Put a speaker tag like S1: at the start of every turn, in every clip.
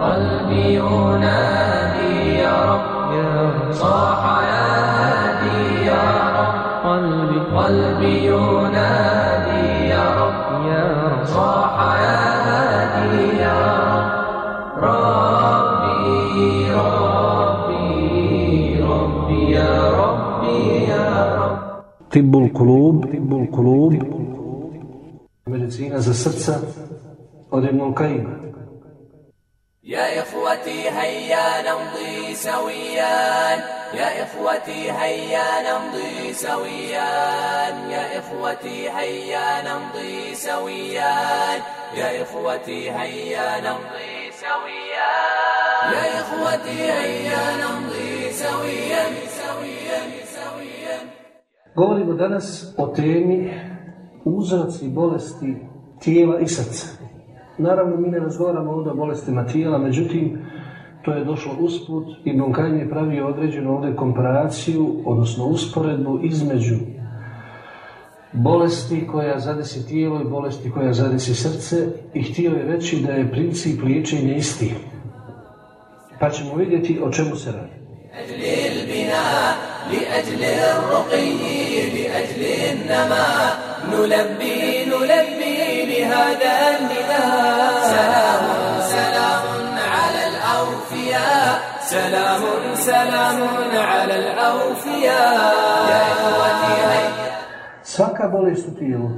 S1: قلبي ينادي يا رب
S2: يا رب
S1: صاح يا هادي يا رب.
S2: قلبي
S1: قلبي ينادي يا رب
S2: يا رب.
S1: صاح يا هادي يا رب. ربي ربي ربي يا ربي يا رب.
S3: طب القلوب طب القلوب. Za srca od Ibn Kajima.
S1: يا إخوتي هيا نمضي سويا. يا إخوتي هيا نمضي سويا. يا إخوتي هيا نمضي سويا. يا إخوتي هيا نمضي سويا. يا إخوتي هيا نمضي سويا. سويا سويا.
S3: Govorimo danas o temi uzroci bolesti tijela i srca. Naravno, mi ne razgovaramo ovdje o bolestima tijela, međutim, to je došlo usput i Kajim je pravio određenu ovdje komparaciju, odnosno usporedbu između bolesti koja zadesi tijelo i bolesti koja zadesi srce i htio je reći da je princip liječenja isti. Pa ćemo vidjeti o čemu se radi.
S1: لأجل البناء لأجل الرقي لأجل النماء نلبي نلبي بهذا النداء سلام سلام على الأوفياء سلام سلام على الأوفياء يا إخوتي هيا
S3: Svaka bolest u tijelu,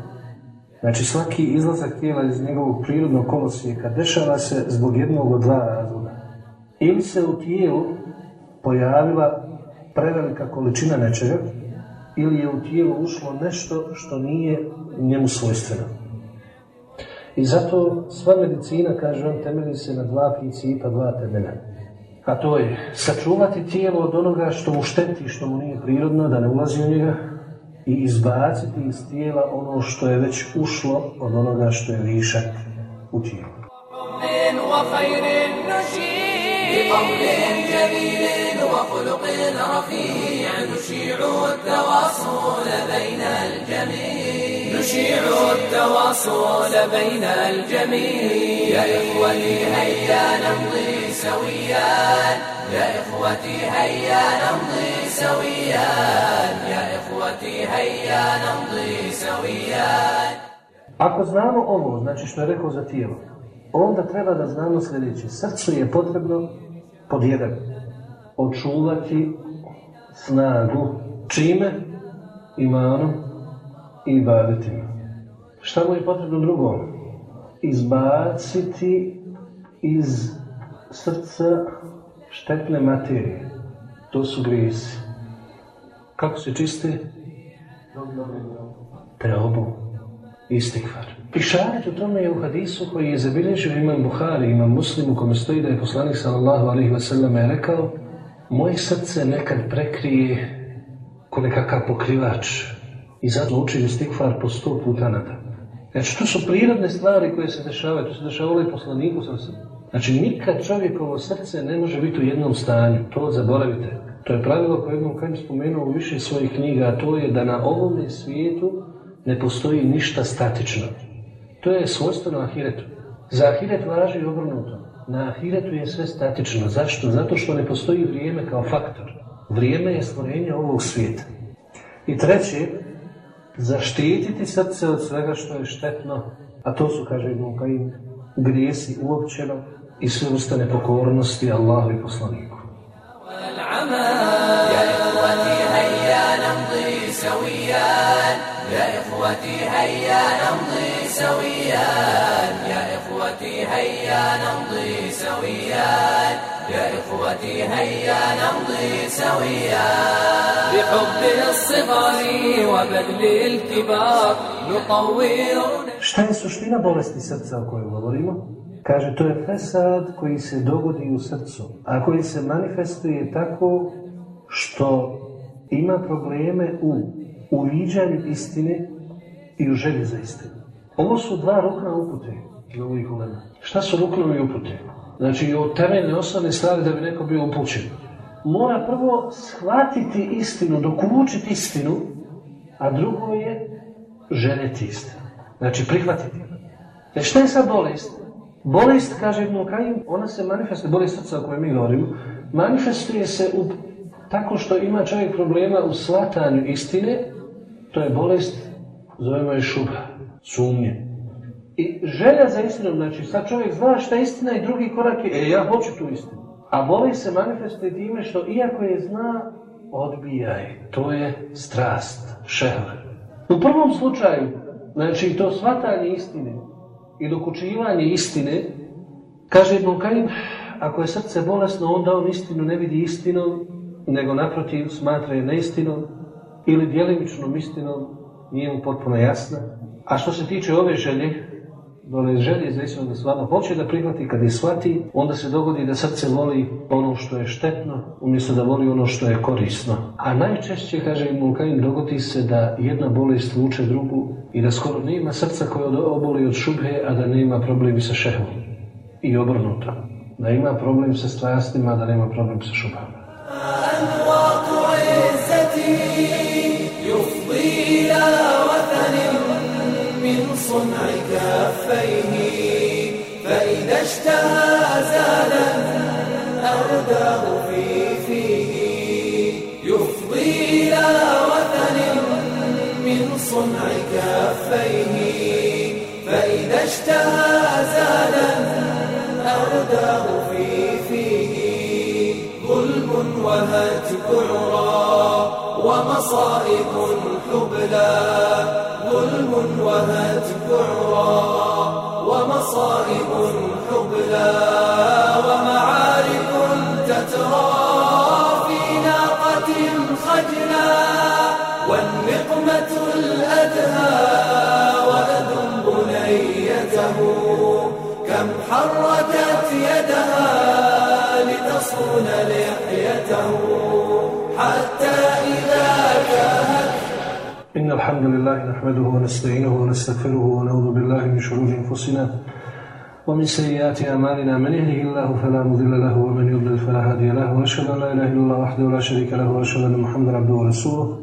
S3: znači svaki izlazak tijela iz njegovog prirodnog kolosijeka, dešava se zbog jednog od dva razloga. Ili se u tijelu pojavila prevelika količina nečega, ili je u tijelo ušlo nešto što nije njemu svojstveno. I zato sva medicina, kaže on, temelji se na dva principa, dva temelja. A to je sačuvati tijelo od onoga što mu šteti, što mu nije prirodno, da ne ulazi u njega, i izbaciti iz tijela ono što je već ušlo od onoga što je višak u tijelu.
S1: حب وخير نشيع بقول جميل وخلق رفيع نشيع التواصل بين الجميع نشيع التواصل بين الجميع يا إخوتي هيا نمضي سويا يا إخوتي هيا نمضي سويا يا إخوتي هيا نمضي سويا
S3: Ako znamo ovo, znači što je rekao za tijelo, onda treba da znamo sljedeće. Srcu je potrebno pod jedan očuvati snagu čime? Imanom i ibadetima. Šta mu je potrebno drugo? Izbaciti iz srca štetne materije. To su grijesi. Kako se čiste? Teobu. Istikvar. Išaret u tome je u hadisu koji je zabilježio imam Buhari, imam Muslim u kome stoji da je poslanik sallallahu alaihi wasallam je rekao moje srce nekad prekrije ko nekakav pokrivač i zato učim istikvar po sto puta na dan. Znači, to su prirodne stvari koje se dešavaju, to se dešavalo i poslaniku sa srcem. Znači, nikad čovjekovo srce ne može biti u jednom stanju, to zaboravite. To je pravilo koje jednom kajem spomenuo u više svojih knjiga, a to je da na ovome svijetu ne postoji ništa statično. To je svojstveno ahiretu. Za ahiret važi obrnuto. Na ahiretu je sve statično. Zašto? Zato što ne postoji vrijeme kao faktor. Vrijeme je stvorenje ovog svijeta. I treće, zaštititi srce od svega što je štetno, a to su, kaže Ibn Kajim, grijesi uopćeno i sve vrste nepokornosti Allahu i poslaniku.
S1: والعمى يا إخوتي هيا نمضي سويا يا إخوتي هيا نمضي سويا يا إخوتي هيا نمضي سويا يا إخوتي هيا نمضي سويا بحب الصغار وبذل الكبار نطور
S3: Šta je suština bolesti srca o kojoj govorimo? Kaže, to je fesad koji se dogodi u srcu, a koji se manifestuje tako što ima probleme u uviđanju istine i u želji za istinu. Ovo su dva rukna upute za ovih ulema. Šta su ruknovi upute? Znači, od temeljne osnovne stvari da bi neko bio upućen. Mora prvo shvatiti istinu, dokučiti istinu, a drugo je željeti istinu. Znači, prihvatiti. Znači, šta je sad bolest? Bolest, kaže Ibn Kajim, ona se manifestuje, bolest srca o kojoj mi govorimo, manifestuje se u, tako što ima čovjek problema u shvatanju istine, to je bolest, zovemo je šuba, sumnje. I želja za istinom, znači sad čovjek zna šta je istina i drugi korak je, e ja hoću tu istinu. A bolest se manifestuje time što iako je zna, odbijaj. To je strast, šehver. U prvom slučaju, znači to shvatanje istine i dokučivanje istine, kaže Ibn Kajim, ako je srce bolesno, onda on istinu ne vidi istinom, nego naprotiv smatra je neistinom ili djelimičnom istinom, nije mu potpuno jasna. A što se tiče ove želje, dole želje za istinu da stvarno hoće da prihvati, kad je shvati, onda se dogodi da srce voli ono što je štetno, umjesto da voli ono što je korisno. A najčešće, kaže Ibn Kajim, dogodi se da jedna bolest vuče drugu i da skoro nema srca koje oboli od šubhe, a da nema problemi sa šehom. I obrnuto. Da ima problem sa strastima, da nema problem sa šubhama.
S1: صنع كفيه فإذا اشتهى زالا أرداه في فيه. يفضي إلى وثن من صنع كفيه فإذا اشتهى زالا أرداه في فيه. ظلم وهتك عرى ومصائب حبلى ظلم وهتك عرى. ومصائب حبلى ومعارك تترى. في ناقة خجلا والنقمة الأدهى. وأذم بنيته كم حركت يدها لتصون لحيته.
S3: إن الحمد لله نحمده ونستعينه ونستغفره ونعوذ بالله من شرور أنفسنا ومن سيئات أعمالنا. من يهده الله فلا مضل له ومن يضلل فلا هادي له. وأشهد أن لا إله إلا الله وحده لا شريك له وأشهد أن محمدا عبده ورسوله.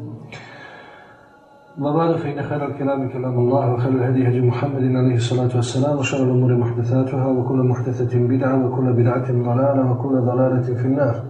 S3: وبعد فإن خير الكلام كلام الله وخير الهدي هدي محمد عليه الصلاة والسلام وشر الأمور محدثاتها وكل محدثة بدعة وكل بدعة ضلالة وكل ضلالة في النار.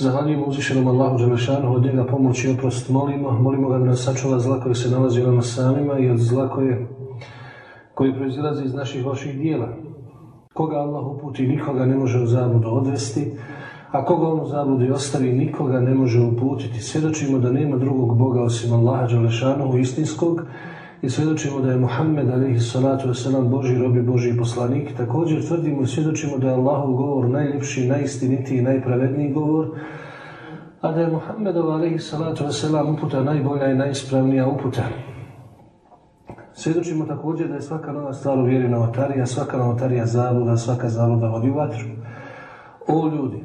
S3: Zahvaljujemo uzvišenom Allahu Đelešanu, od njega pomoć i oprost molimo. Molimo ga da nas sačuva zla koje se nalazi u nama samima i od zla koje, koje proizilazi iz naših loših dijela. Koga Allah uputi, nikoga ne može u zabudu odvesti, a koga on u zabludi ostavi, nikoga ne može uputiti. Svjedočimo da nema drugog Boga osim Allaha Đelešanu, istinskog, i svjedočimo da je Muhammed alaihi salatu wasalam Boži robi Boži poslanik. Također tvrdimo i svjedočimo da je Allahov govor najljepši, najistinitiji i najpravedniji govor, a da je Muhammedov alaihi salatu wasalam uputa najbolja i najispravnija uputa. Svjedočimo također da je svaka nova stvar u vjeri novotarija, svaka novotarija zaluda, svaka zaluda vodi vatru. O ljudi,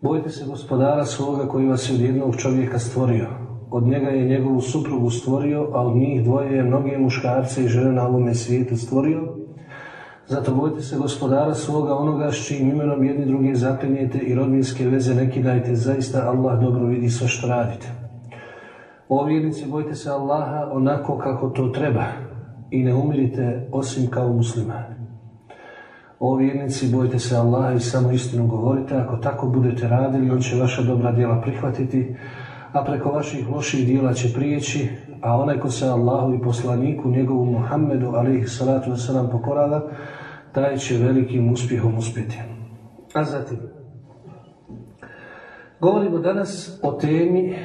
S3: bojte se gospodara svoga koji vas je od jednog čovjeka stvorio od njega je njegovu suprugu stvorio, a od njih dvoje je mnoge muškarce i žene na ovome svijetu stvorio. Zato bojte se gospodara svoga onoga s čijim imenom jedni drugi zaklinjete i rodbinske veze ne kidajte, zaista Allah dobro vidi sve što radite. O vjernici, bojte se Allaha onako kako to treba i ne umirite osim kao muslimani. O vjernici, bojte se Allaha i samo istinu govorite, ako tako budete radili, on će vaša dobra djela prihvatiti, a preko vaših loših dijela će prijeći, a onaj ko se Allahu i poslaniku, njegovu Muhammedu, alaihi salatu wasalam, pokorava, taj će velikim uspjehom uspjeti. A zatim, govorimo danas o temi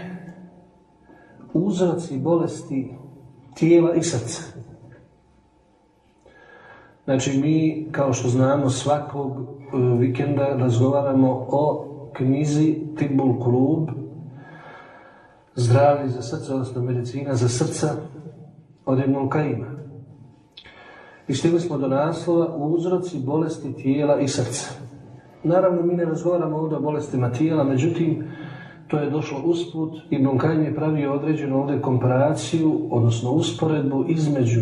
S3: uzroci bolesti tijela i srca. Znači mi, kao što znamo, svakog e, vikenda razgovaramo o knjizi Tibul Klub, zdravlje za srce, odnosno medicina za srca od jednog Kajima. I stigli smo do naslova uzroci bolesti tijela i srca. naravno mi ne razgovaramo ovdje o bolestima tijela, međutim, to je došlo usput i Kajim je pravio određenu ovdje komparaciju, odnosno usporedbu između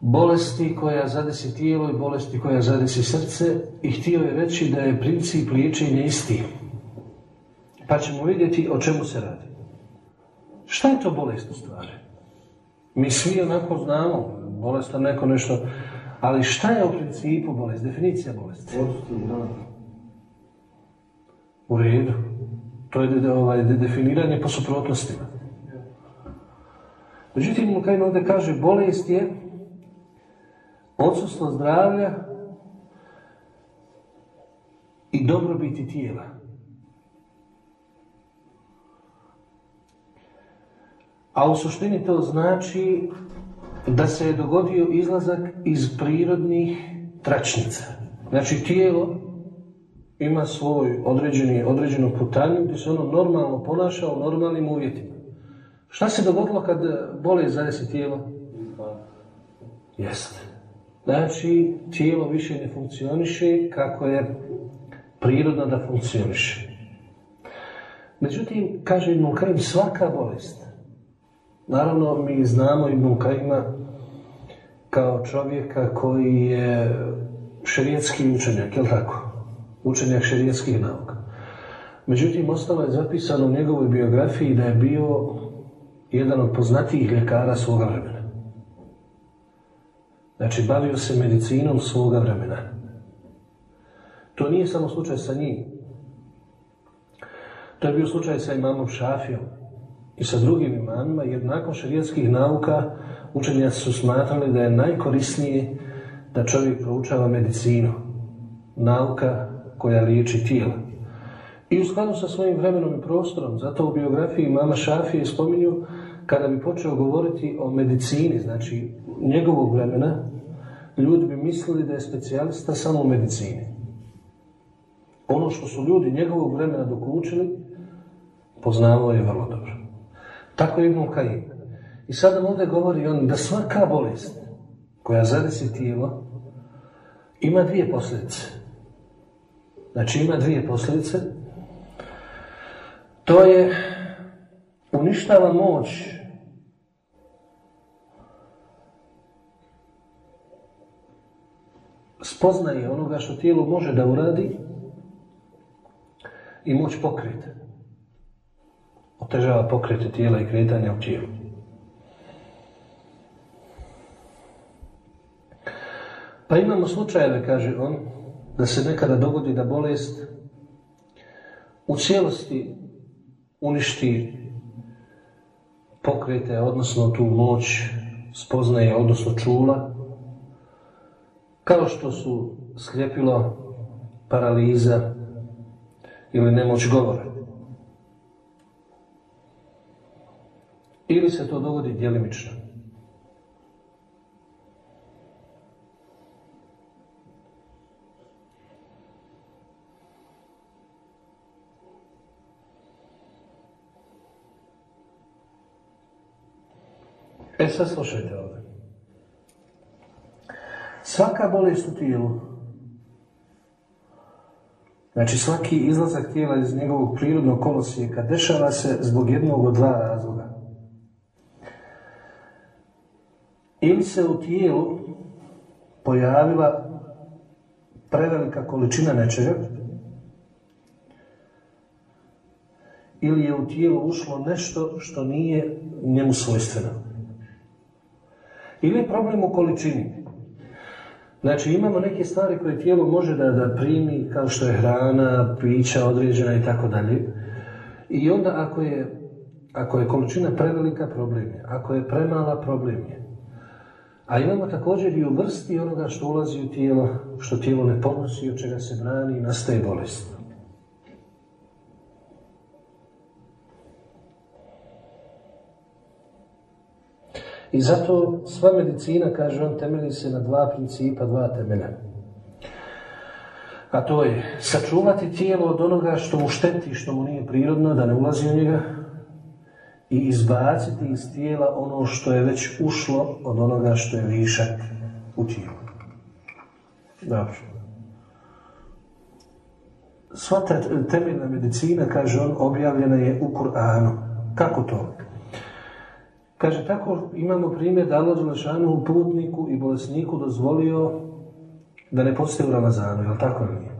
S3: bolesti koja zadesi tijelo i bolesti koja zadesi srce i htio je reći da je princip liječenja isti. Pa ćemo vidjeti o čemu se radi. Šta je to bolest u stvari? Mi svi onako znamo, bolest je neko nešto, ali šta je u principu bolest, definicija bolesti? U redu. To je ovaj, definiranje po suprotnostima. Međutim, Lukajn ovdje kaže, bolest je odsustvo zdravlja i dobrobiti tijela. A u suštini to znači da se je dogodio izlazak iz prirodnih tračnica. Znači tijelo ima svoj određeni, određenu putanju gdje se ono normalno ponaša u normalnim uvjetima. Šta se dogodilo kad bole zadesi tijelo? Jeste. Znači, tijelo više ne funkcioniše kako je prirodno da funkcioniše. Međutim, kaže Ibn svaka bolest. Naravno, mi znamo Ibn Kajima kao čovjeka koji je šerijetski učenjak, je li tako? Učenjak šerijetskih nauka. Međutim, ostalo je zapisano u njegovoj biografiji da je bio jedan od poznatijih ljekara svoga vremena. Znači, bavio se medicinom svoga vremena. To nije samo slučaj sa njim. To je bio slučaj sa imamom Šafijom i sa drugim imamima, jer nakon šarijetskih nauka učenjaci su smatrali da je najkorisnije da čovjek proučava medicinu, nauka koja liječi tijela. I u skladu sa svojim vremenom i prostorom, zato u biografiji mama Šafije spominju kada bi počeo govoriti o medicini, znači njegovog vremena, ljudi bi mislili da je specijalista samo u medicini. Ono što su ljudi njegovog vremena dok učili, poznavao je vrlo dobro. Tako je Ibn Kajim. I sada ovdje govori on da svaka bolest koja zadesi tijelo ima dvije posljedice. Znači ima dvije posljedice. To je uništava moć spoznaje onoga što tijelo može da uradi i moć pokriti. Otežava pokrete tijela i kretanja u tijelu. Pa imamo slučajeve, kaže on, da se nekada dogodi da bolest u cijelosti uništi pokrete, odnosno tu moć spoznaje, odnosno čula, kao što su slijepilo, paraliza ili nemoć govora. Ili se to dogodi djelimično. E sad slušajte ovdje. Svaka bolest u tijelu, znači svaki izlazak tijela iz njegovog prirodnog kolosijeka dešava se zbog jednog od dva razloga. Ili se u tijelu pojavila prevelika količina nečega, ili je u tijelu ušlo nešto što nije njemu svojstveno. Ili je problem u količini. Znači imamo neke stvari koje tijelo može da, da primi kao što je hrana, pića određena i tako dalje. I onda ako je, ako je količina prevelika problem je, ako je premala problem je. A imamo također i u vrsti onoga što ulazi u tijelo, što tijelo ne podnosi, od čega se brani i nastaje bolest. I zato sva medicina, kaže on, temelji se na dva principa, dva temelja. A to je sačuvati tijelo od onoga što mu šteti, što mu nije prirodno, da ne ulazi u njega, i izbaciti iz tijela ono što je već ušlo od onoga što je višak u tijelu. Dobro. sva temeljna medicina, kaže on, objavljena je u Kur'anu. Kako to? Kaže, tako imamo primjer da Allah u putniku i bolesniku dozvolio da ne postoje u Ramazanu, jel tako nije?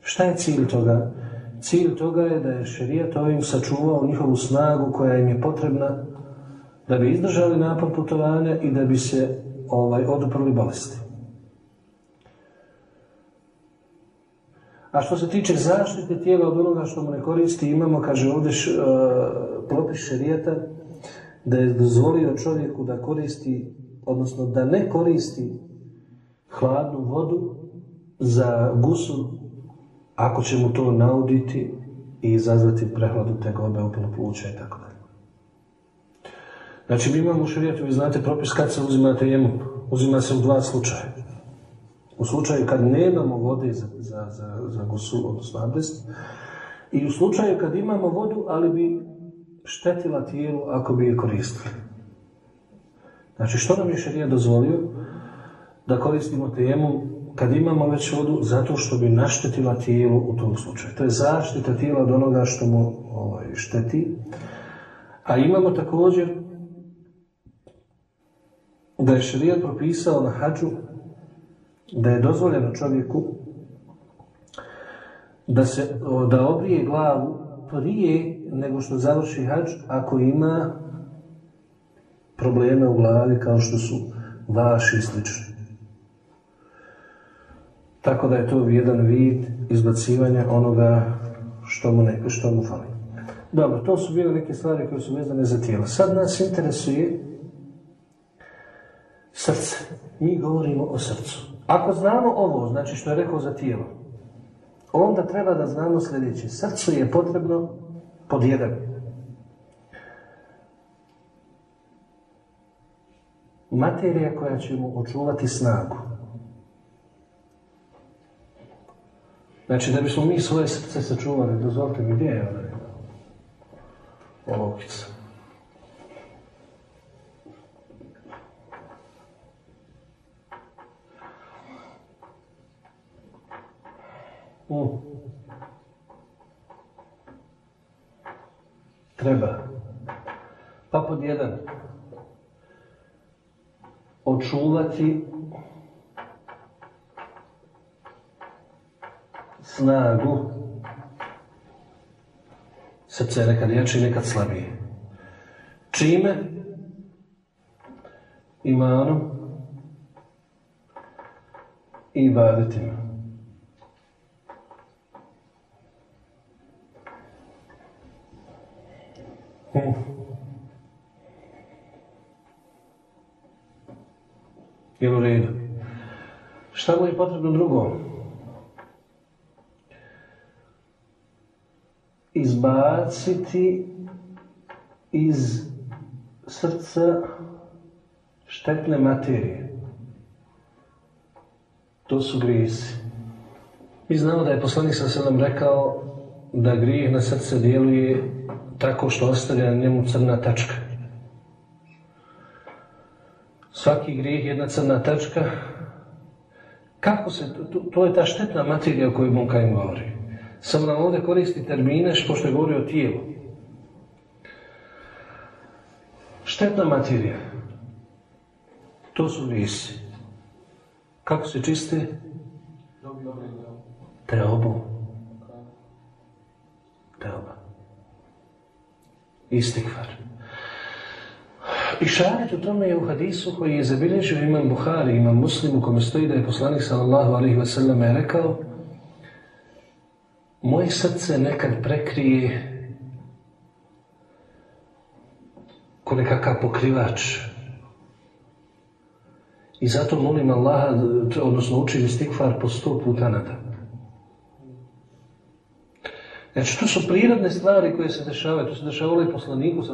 S3: Šta je cilj toga? Cilj toga je da je šerijat ovim sačuvao njihovu snagu koja im je potrebna da bi izdržali napad putovanja i da bi se ovaj, oduprli bolesti. A što se tiče zaštite tijela od onoga što mu ne koristi, imamo, kaže ovdje, uh, propis šerijata, da je dozvolio čovjeku da koristi, odnosno da ne koristi hladnu vodu za gusu ako će mu to nauditi i izazvati prehladu tegobe, upilo pluća i tako dalje. Znači, mi imamo u šarijetu, vi znate propis kad se uzima jemu. Uzima se u dva slučaja. U slučaju kad nemamo vode za, za, za, za gusu, odnosno abdest, i u slučaju kad imamo vodu, ali bi štetila tijelu ako bi je koristili. Znači, što nam je šarija dozvolio? Da koristimo temu kad imamo već vodu, zato što bi naštetila tijelu u tom slučaju. To je zaštita tijela od onoga što mu ovaj, šteti. A imamo također da je šarijat propisao na hađu da je dozvoljeno čovjeku da se da obrije glavu prije nego što završi hađ ako ima probleme u glavi kao što su vaši i slični. Tako da je to jedan vid izbacivanja onoga što mu, ne, što mu fali. Dobro, to su bile neke stvari koje su vezane za tijelo. Sad nas interesuje srce. Mi govorimo o srcu. Ako znamo ovo, znači što je rekao za tijelo, onda treba da znamo sljedeće. Srcu je potrebno pod jedan. Materija koja će mu očuvati snagu. Znači, da bismo mi svoje srce sačuvali, dozvolite mi, gdje je olovkica? Mm. Treba. Pa pod jedan. Očuvati snagu. Srce je nekad jače i nekad slabije. Čime? Imanom i ibadetima. Hmm. Jel u redu? Šta mu je potrebno drugo? Izbaciti iz srca štetne materije. To su grijesi. Mi znamo da je poslanik sa nam rekao da grijeh na srce djeluje tako što ostavlja na njemu crna tačka. Svaki grijeh jedna crna tačka. Kako se, to, to je ta štetna materija o kojoj Bunkajim govori. Samo nam ovdje koristi termine što je govori o tijelu. Štetna materija. To su visi. Kako se čiste? Teobu. Teoba istikvar. I šaret u tome je u hadisu koji je zabilježio imam Buhari, imam Muslim, u kome stoji da je poslanik sallallahu alaihi wa sallam je rekao moje srce nekad prekrije ko nekakav pokrivač. I zato molim Allaha, odnosno učim istikvar po sto puta na dan. Znači, to su prirodne stvari koje se dešavaju, to se dešavalo i poslaniku sa.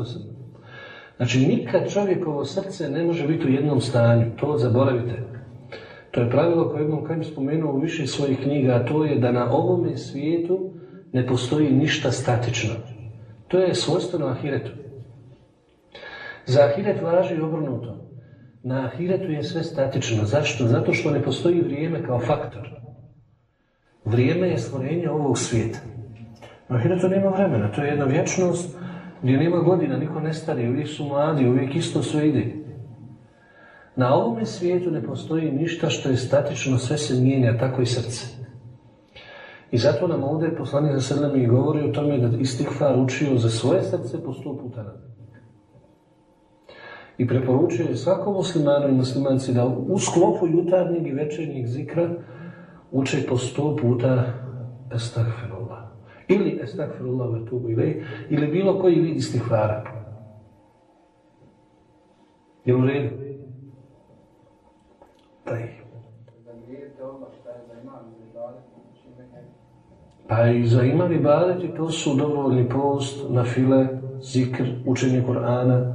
S3: Znači, nikad čovjekovo srce ne može biti u jednom stanju, to zaboravite. To je pravilo koje imam kajem spomenuo u više svojih knjiga, a to je da na ovome svijetu ne postoji ništa statično. To je svojstveno ahiretu. Za ahiret važi obrnuto. Na ahiretu je sve statično. Zašto? Zato što ne postoji vrijeme kao faktor. Vrijeme je stvorenje ovog svijeta. No to nema vremena, to je jedna vječnost gdje nema godina, niko ne stari, uvijek su mladi, uvijek isto sve ide. Na ovome svijetu ne postoji ništa što je statično, sve se mijenja, tako i srce. I zato nam ovdje poslanik za sredem i govori o tome da istikfar učio za svoje srce po sto puta na I preporučuje svakom muslimanu i muslimanci da u sklopu jutarnjeg i večernjeg zikra uče po sto puta estagfirullah. Ili estagfirullah ve tubu ili, ili bilo koji vid istihvara. Je u redu? Taj. Pa i za iman i badeti to su dobrovoljni post, na file, zikr, učenje Kur'ana,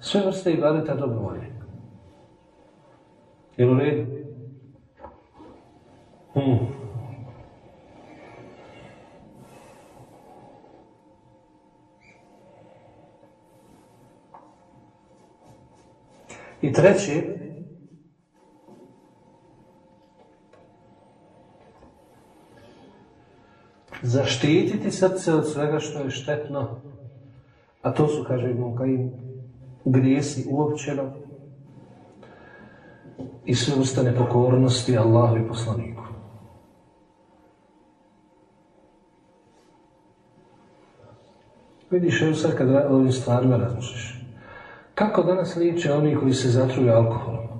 S3: sve vrste i badeta dobrovoljni. Je u redu? Hmm. I treći, zaštititi srce od svega što je štetno, a to su, kaže Ibn Kajim, grijesi uopćeno i sve ustane pokornosti Allahu i poslaniku. Vidiš, evo sad kad o ovim stvarima razmišljaš. Kako danas liječe oni koji se zatruju alkoholom?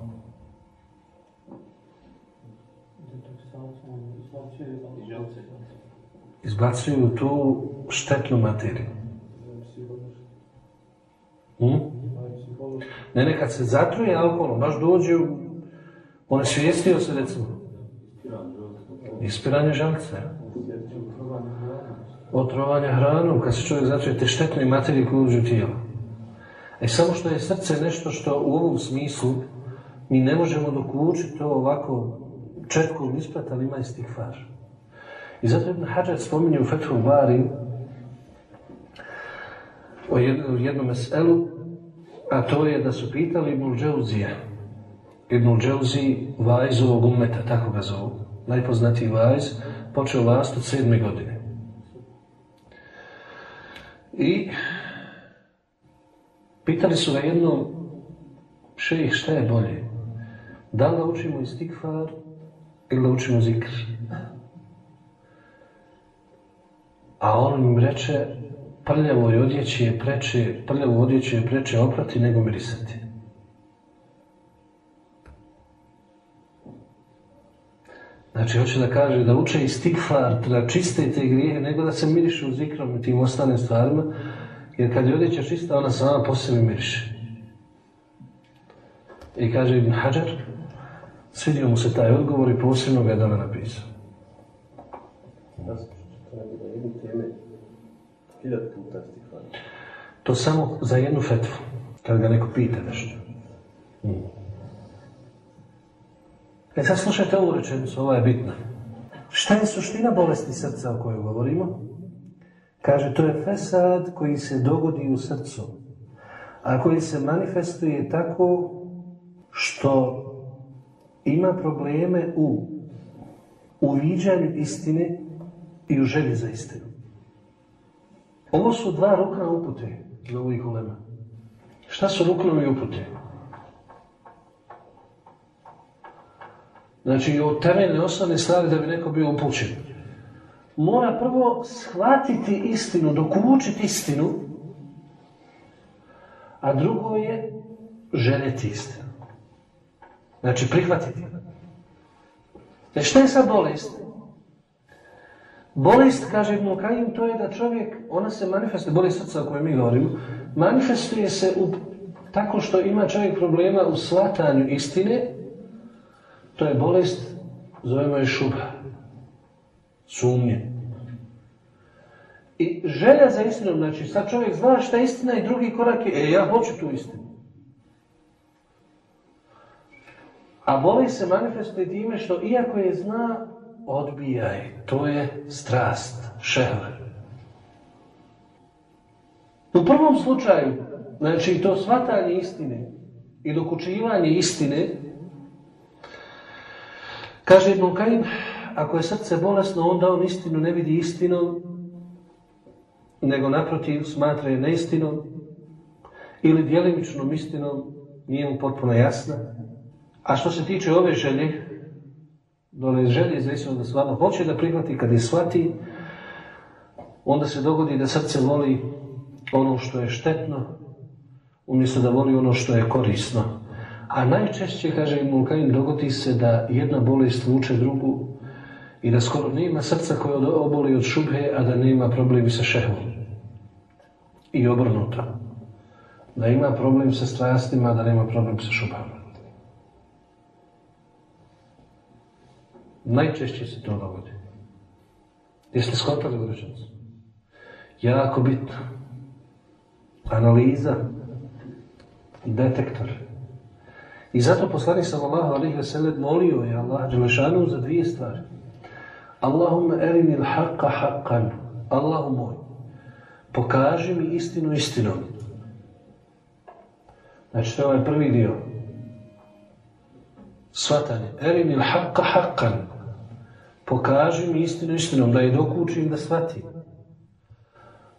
S3: Izbacuju tu štetnu materiju. Hm? Ne, nekad se zatruje alkoholom, baš dođe u... On je svijestio se, recimo. Ispiranje žalce otrovanja hranom, kad se čovjek začuje te štetne materije koje uđu tijelo. E samo što je srce nešto što u ovom smislu mi ne možemo dokučiti to ovako četkom isprata, ali ima far. I zato Ibn Hajar spominje u Fethu Bari o jednom meselu, a to je da su pitali Ibn Džauzija, Ibn Džauzi vajzovog umeta, tako ga zovu, najpoznatiji vajz, počeo vlast od sedme godine. I pitali su ga jednom, šejih, šta je bolje? Da li da učimo istikfar ili da učimo zikr? A on im reče, prljavo odjeći je preče, prljavo odjeći je preče oprati nego mirisati. Znači, hoće da kaže da uče i stikfar, da čiste te grijehe, nego da se miriše u zikrom i tim ostalim stvarima, jer kad je odjeća čista, ona sama po sebi miriše. I kaže Ibn Hajar, svidio mu se taj odgovor i posebno ga je dana napisao. To samo za jednu fetvu, kad ga neko pita nešto. Hmm. E sad slušajte ovu rečenicu, ova je bitna. Šta je suština bolesti srca o kojoj govorimo? Kaže, to je fesad koji se dogodi u srcu, a koji se manifestuje tako što ima probleme u uviđanju istine i u želji za istinu. Ovo su dva rukna upute za ovih ulema. Šta su ruknovi upute? Znači, od temeljne osnovne stvari da bi neko bio upućen. Mora prvo shvatiti istinu, dokučiti istinu, a drugo je željeti istinu. Znači, prihvatiti. Znači, šta je sad bolest? Bolest, kaže Ibn Kajim, to je da čovjek, ona se manifestuje, bolest srca o kojoj mi govorimo, manifestuje se u, tako što ima čovjek problema u shvatanju istine, to je bolest, zovemo je šuba. Sumnje. I želja za istinom, znači sad čovjek zna šta je istina i drugi korak je, e ja hoću tu istinu. A bolest se manifestuje time što iako je zna, odbijaj. To je strast, šehva. U prvom slučaju, znači to shvatanje istine i dokučivanje istine, Kaže Ibn Kajim, ako je srce bolesno, onda on istinu ne vidi istinom, nego naprotiv smatra je neistinom ili djelimičnom istinom nije mu potpuno jasna. A što se tiče ove želje, dole želje za istinu da stvarno hoće da prihvati, kad je shvati, onda se dogodi da srce voli ono što je štetno, umjesto da voli ono što je korisno. A najčešće, kaže Ibn Kajim, dogodi se da jedna bolest vuče drugu i da skoro nema srca koje oboli od šubhe, a da nema problemi sa šehom. I obrnuto. Da ima problem sa strastima, da nema problem sa šubama. Najčešće se to dogodi. Jeste skontali u Jako bitno. Analiza. Detektor. I zato poslanik sallallahu alaihi ve sellem molio je Allah Đelešanu za dvije stvari. Allahumma erini l-haqqa haqqan. Allahu moj, pokaži mi istinu istinom. Znači, to je ovaj prvi dio. Svatanje. Erini l-haqqa haqqan. Pokaži mi istinu istinom, da je dokučim da shvatim.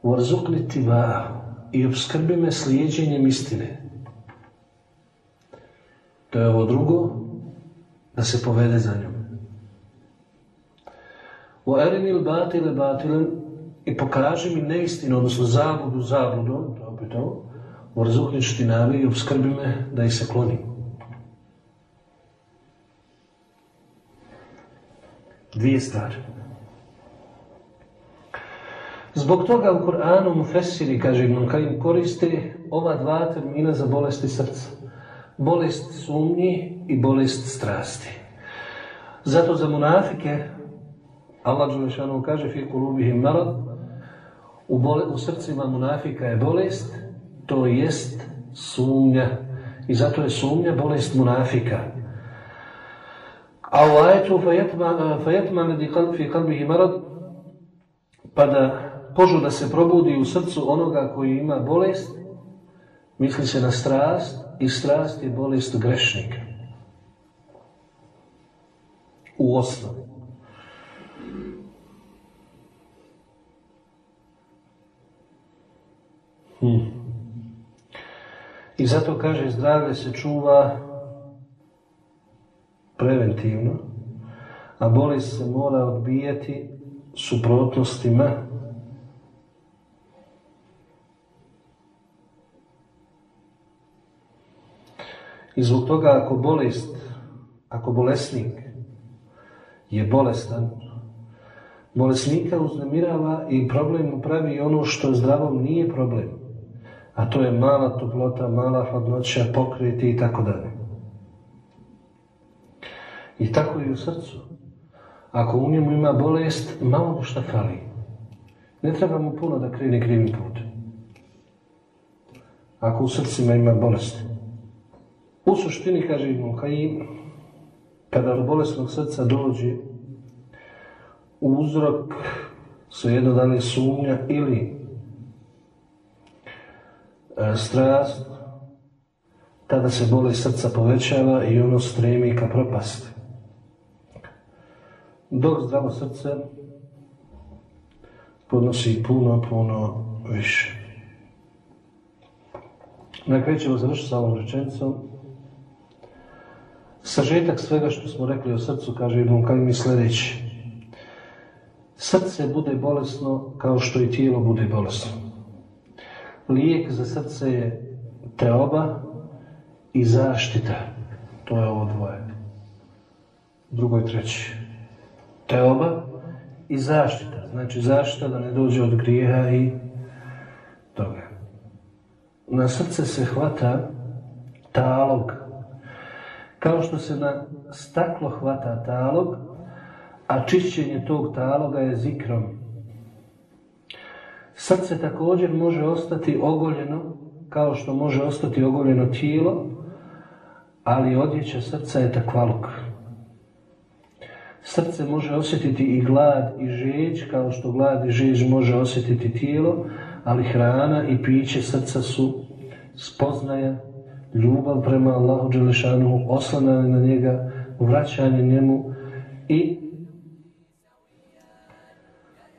S3: Varzukni tiba i obskrbi me slijedženjem istine. To je ovo drugo, da se povede za njom. U erinil batile batilen i pokaži mi neistinu, odnosno zabludu zabludom, to opet ovo, Varzuknić ti navi i obskrbi me da ih se kloni. Dvije stvari. Zbog toga u Koranu mu Fesiri, kaže Ibn Kajim, koriste ova dva termina za bolesti srca. Bolest sumnji i bolest strasti. Zato za munafike, Allah Đelešanu kaže, fi kulubihim marad, u, u srcima munafika je bolest, to jest sumnja. I zato je sumnja bolest munafika. A u ajetu fajetma fi kalbihi marad, pa da požu da se probudi u srcu onoga koji ima bolest, misli se na strast i strast je bolest grešnika. U osnovi. Hmm. I zato kaže zdravlje se čuva preventivno, a bolest se mora odbijati suprotnostima I zbog toga ako bolest, ako bolesnik je bolestan, bolesnika uznemirava i problem mu pravi ono što zdravom nije problem. A to je mala toplota, mala hladnoća, pokriti i tako dalje. I tako i u srcu. Ako u njemu ima bolest, malo mu šta fali. Ne treba mu puno da krene krivim put. Ako u srcima ima bolesti. U suštini, kaže Ibn Kajim, kada do bolesnog srca dođe uzrok jedno da li sumnja ili e, strast, tada se bolest srca povećava i ono stremi ka propasti. Dok zdravo srce podnosi puno, puno više. Na kraju ćemo završiti sa ovom rečenicom. Sažetak svega što smo rekli o srcu, kaže Ibn Kajim sljedeći. Srce bude bolesno kao što i tijelo bude bolesno. Lijek za srce je teoba i zaštita. To je ovo dvoje. Drugo i treći. Teoba i zaštita. Znači zaštita da ne dođe od grijeha i toga. Na srce se hvata talog kao što se na staklo hvata talog, a čišćenje tog taloga je zikrom. Srce također može ostati ogoljeno, kao što može ostati ogoljeno tijelo, ali odjeća srca je takvaluk. Srce može osjetiti i glad i žeđ, kao što glad i žeđ može osjetiti tijelo, ali hrana i piće srca su spoznaja ljubav prema Allahu Đelešanu, oslananje na njega, vraćanje njemu i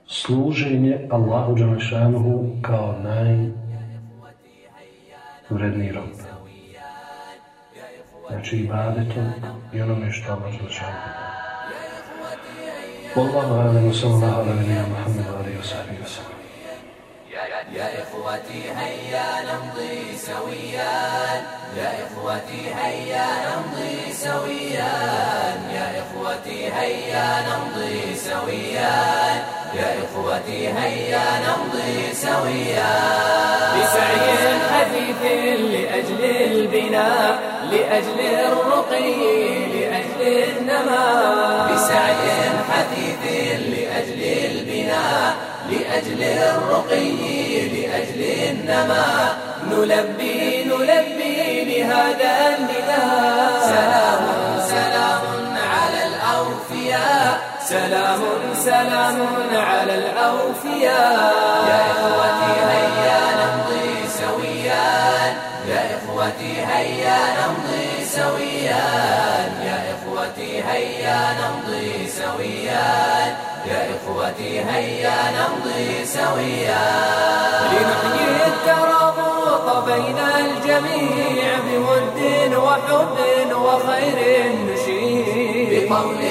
S3: služenje Allahu Đalešanuhu kao najvredniji rob. Znači ibadetom i onome što Allah Đalešanuhu والله أعلم وصلى الله على نبينا محمد وآله وصحبه وسلم.
S1: يا إخوتي هيا نمضي سويا. يا إخوتي هيا نمضي سويا. يا إخوتي هيا نمضي سويا. يا إخوتي هيا نمضي سويا. بسعي حثيث لأجل البناء لأجل الرقي لأجل النماء. بسعي حثيث لأجل البناء لأجل الرقي لأجل النماء نلبي نلبي لهذا النداء سلام سلام على الأوفياء. سلام سلام على الأوفياء. يا إخوتي هيا نمضي سويا. يا إخوتي هيا نمضي سويا. يا إخوتي هيا نمضي سويا. يا إخوتي هيا نمضي سويا. لنحيي الترابط بين الجميع بود وحب وخير نشيع. بقول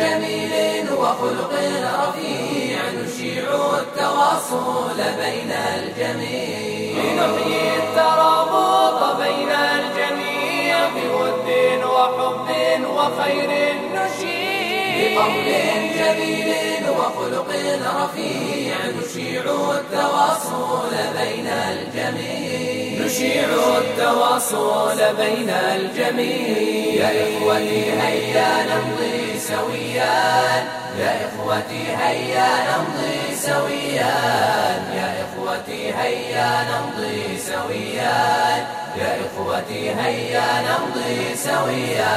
S1: جميل وخلق رفيع نشيع التواصل بين الجميع. لنحيي الترابط بين الجميع بود وحب وخير نشيع. بقول جميل وخلق رفيع. نشيع التواصل بين الجميع. نشيع التواصل بين الجميع. يا إخوتي هيا نمضي سويا. يا إخوتي هيا نمضي سويا. يا إخوتي هيا نمضي سويا. يا إخوتي هيا نمضي سويا.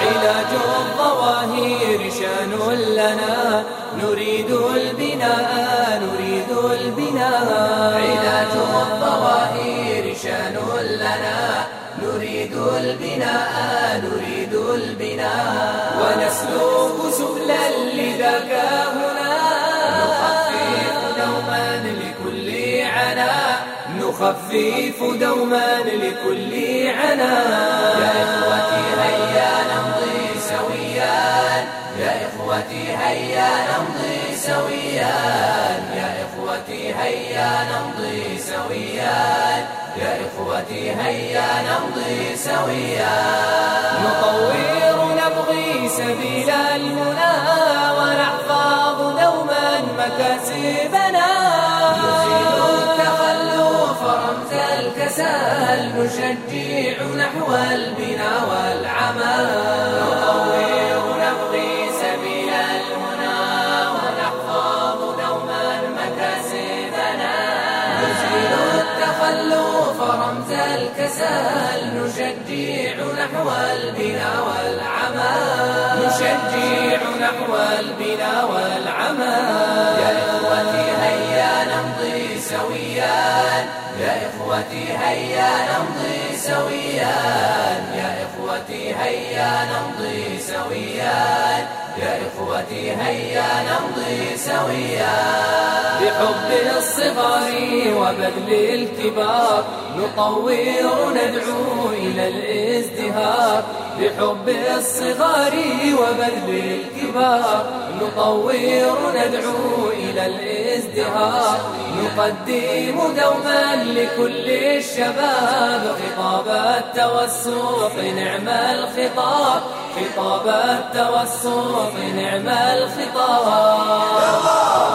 S1: علاج الظواهر شأن لنا. نريد البناء نريد البناء. علاج الظواهر شأن لنا. نريد البناء نريد البناء. ونسلك سبلا لذاك هنا نخفف دوما لكل عنا. نخفف دوما لكل عنا. يا إخوتي هيا نمضي سويا. يا إخوتي هيا نمضي سويا. يا إخوتي هيا نمضي سويا. يا إخوتي هيا نمضي سويا. نطور سبيل المنى ونحفظ دوما مكاسبنا. نزيل التخلف رمز الكسل نشجع نحو البنا والعمل نطور نبغي سبيل المنى ونحفظ دوما مكاسبنا. نزيل التخلف رمز الكسل نشجع نحو البنا والعمل نشجع نحو البنا والعمل. يا إخوتي هيا نمضي سويا. يا إخوتي هيا نمضي سويا. يا إخوتي هيا نمضي سويا. يا إخوتي هيا نمضي سويا. بحب الصغار وبذل الكبار نطور ندعو إلى الازدهار. بحب الصغار وبذل الكبار نطور ندعو إلى الازدهار. نقدم دوما لكل الشباب خطاب التوسط نعم الخطاب. خطاب التوسط نعم الخطاب.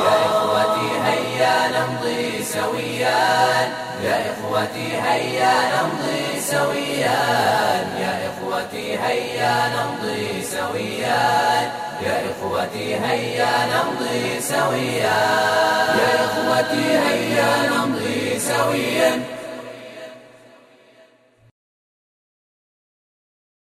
S1: يا إخوتي هيا نمضي سويا. يا إخوتي هيا نمضي سويا. يا إخوتي هيا نمضي سويا. يا إخوتي هيا نمضي سويا. يا إخوتي هيا نمضي سويا.